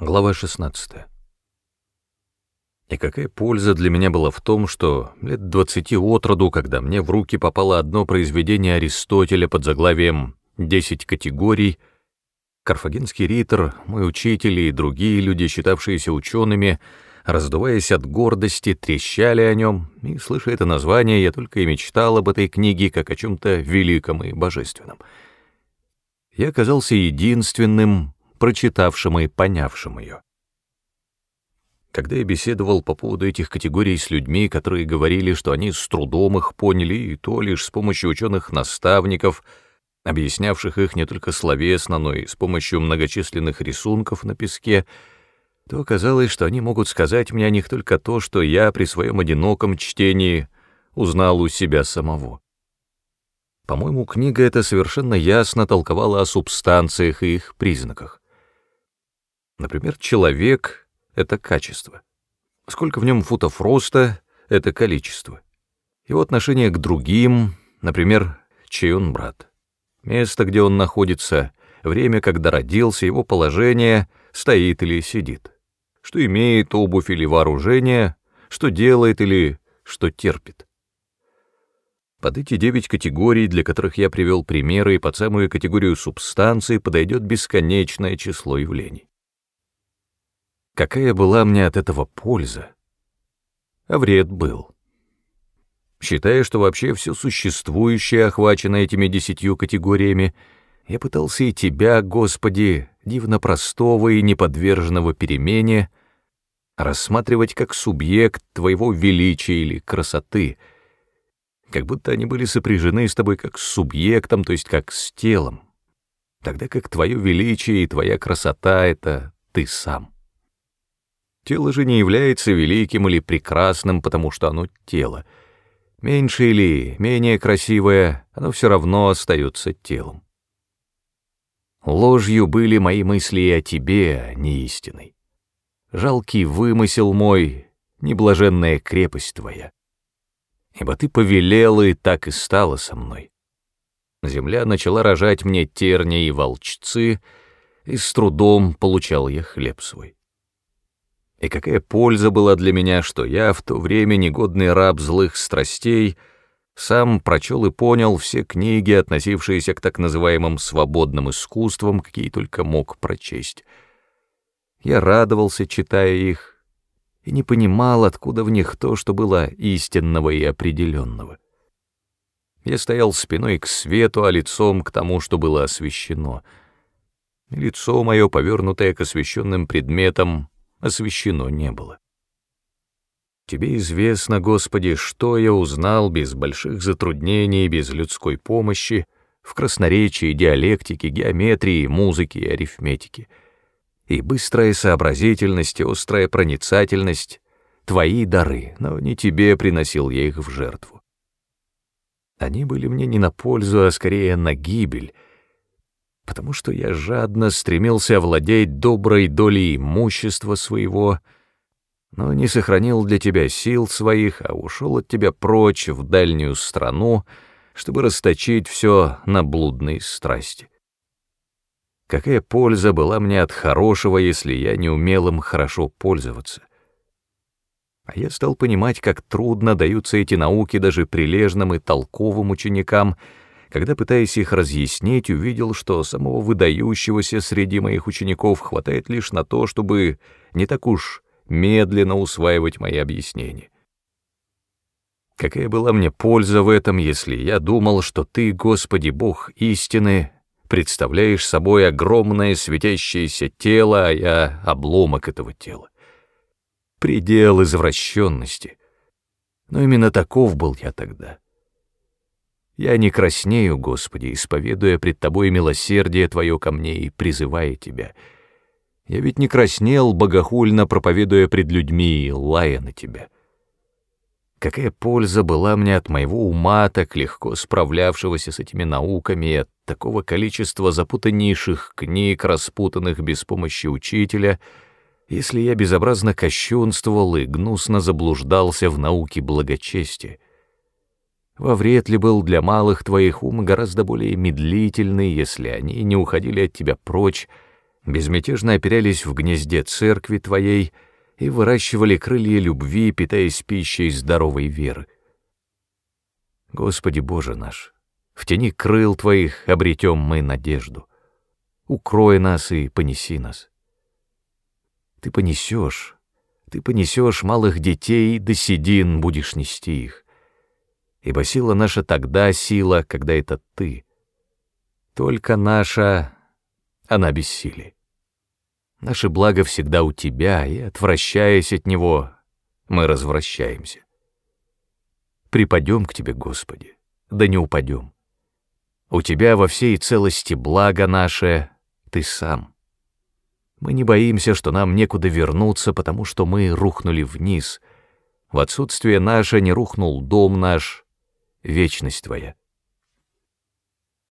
Глава 16. И какая польза для меня была в том, что лет двадцати от роду, когда мне в руки попало одно произведение Аристотеля под заглавием «Десять категорий», Карфагенский ритор, мой учитель и другие люди, считавшиеся учеными, раздуваясь от гордости, трещали о нем, и, слыша это название, я только и мечтал об этой книге как о чем-то великом и божественном. Я оказался единственным, прочитавшим и понявшим ее. Когда я беседовал по поводу этих категорий с людьми, которые говорили, что они с трудом их поняли, и то лишь с помощью ученых-наставников, объяснявших их не только словесно, но и с помощью многочисленных рисунков на песке, то оказалось, что они могут сказать мне о них только то, что я при своем одиноком чтении узнал у себя самого. По-моему, книга эта совершенно ясно толковала о субстанциях и их признаках. Например, человек — это качество. Сколько в нем футов роста — это количество. Его отношение к другим, например, чей он брат. Место, где он находится, время, когда родился, его положение, стоит или сидит. Что имеет обувь или вооружение, что делает или что терпит. Под эти девять категорий, для которых я привел примеры, и под самую категорию субстанций подойдет бесконечное число явлений. Какая была мне от этого польза? А вред был. Считая, что вообще все существующее охвачено этими десятью категориями, я пытался и тебя, Господи, дивно простого и неподверженного перемене, рассматривать как субъект твоего величия или красоты, как будто они были сопряжены с тобой как с субъектом, то есть как с телом, тогда как твое величие и твоя красота — это ты сам. Тело же не является великим или прекрасным, потому что оно тело. Меньше или менее красивое, оно все равно остается телом. Ложью были мои мысли и о тебе, а не истиной. Жалкий вымысел мой, неблаженная крепость твоя. Ибо ты повелела, и так и стало со мной. Земля начала рожать мне терни и волчцы, и с трудом получал я хлеб свой. И какая польза была для меня, что я, в то время негодный раб злых страстей, сам прочел и понял все книги, относившиеся к так называемым свободным искусствам, какие только мог прочесть. Я радовался, читая их, и не понимал, откуда в них то, что было истинного и определенного. Я стоял спиной к свету, а лицом к тому, что было освещено. Лицо мое, повернутое к освещенным предметам, освещено не было. Тебе известно, Господи, что я узнал без больших затруднений, без людской помощи, в красноречии, диалектике, геометрии, музыке и арифметике. И быстрая сообразительность, и острая проницательность — твои дары, но не тебе приносил я их в жертву. Они были мне не на пользу, а скорее на гибель — потому что я жадно стремился овладеть доброй долей имущества своего, но не сохранил для тебя сил своих, а ушел от тебя прочь в дальнюю страну, чтобы расточить все на блудные страсти. Какая польза была мне от хорошего, если я не умел им хорошо пользоваться? А я стал понимать, как трудно даются эти науки даже прилежным и толковым ученикам — когда, пытаясь их разъяснить, увидел, что самого выдающегося среди моих учеников хватает лишь на то, чтобы не так уж медленно усваивать мои объяснения. Какая была мне польза в этом, если я думал, что ты, Господи Бог истины, представляешь собой огромное светящееся тело, а я — обломок этого тела? Предел извращенности. Но именно таков был я тогда. Я не краснею, Господи, исповедуя пред Тобой милосердие Твое ко мне и призывая Тебя. Я ведь не краснел, богохульно проповедуя пред людьми и лая на Тебя. Какая польза была мне от моего ума, так легко справлявшегося с этими науками, и от такого количества запутаннейших книг, распутанных без помощи учителя, если я безобразно кощунствовал и гнусно заблуждался в науке благочестия. Во вред ли был для малых твоих ум гораздо более медлительный, если они не уходили от тебя прочь, безмятежно опирались в гнезде церкви Твоей и выращивали крылья любви, питаясь пищей здоровой веры. Господи Боже наш, в тени крыл Твоих обретем мы надежду. Укрой нас и понеси нас. Ты понесешь, ты понесешь малых детей, до седин будешь нести их. Ибо сила наша тогда сила, когда это ты. Только наша, она бессилие. Наше благо всегда у тебя, и, отвращаясь от него, мы развращаемся. Припадем к тебе, Господи, да не упадем. У тебя во всей целости благо наше, ты сам. Мы не боимся, что нам некуда вернуться, потому что мы рухнули вниз. В отсутствие наше не рухнул дом наш, вечность твоя.